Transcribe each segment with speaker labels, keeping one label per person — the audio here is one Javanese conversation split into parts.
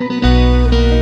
Speaker 1: Música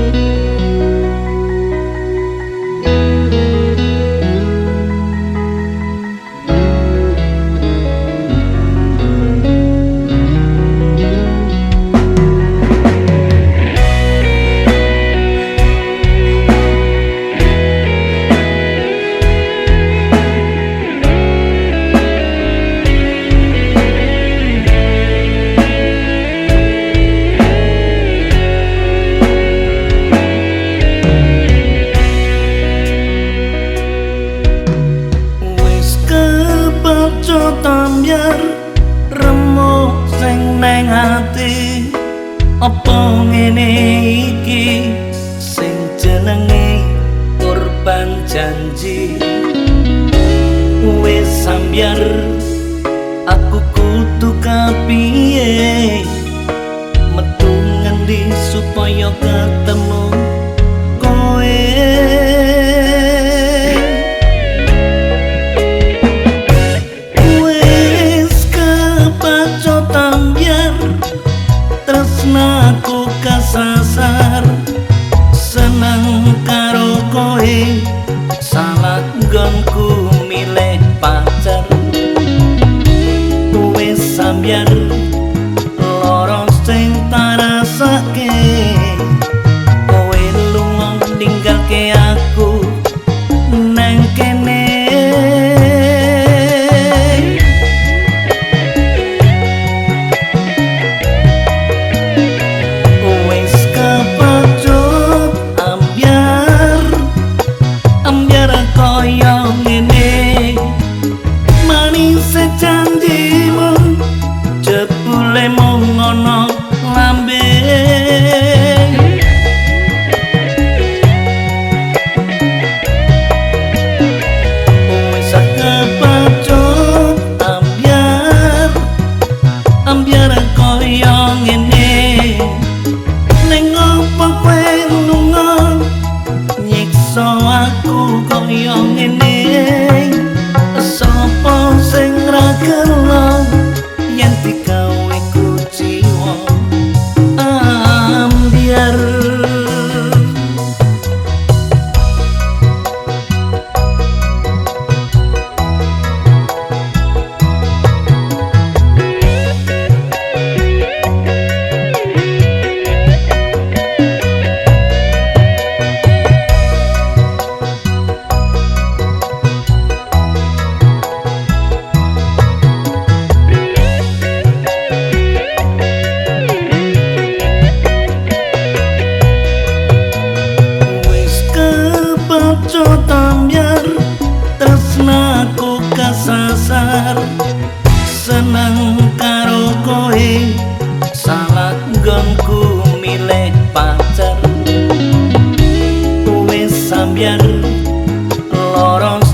Speaker 1: tambyar remuk sing neng ati. Apa ngene iki? Sing jenenge korban janji. Wis sambyar kasasar Bước karo koe. Salah gonku milih pacar. Wis sampeyan lorong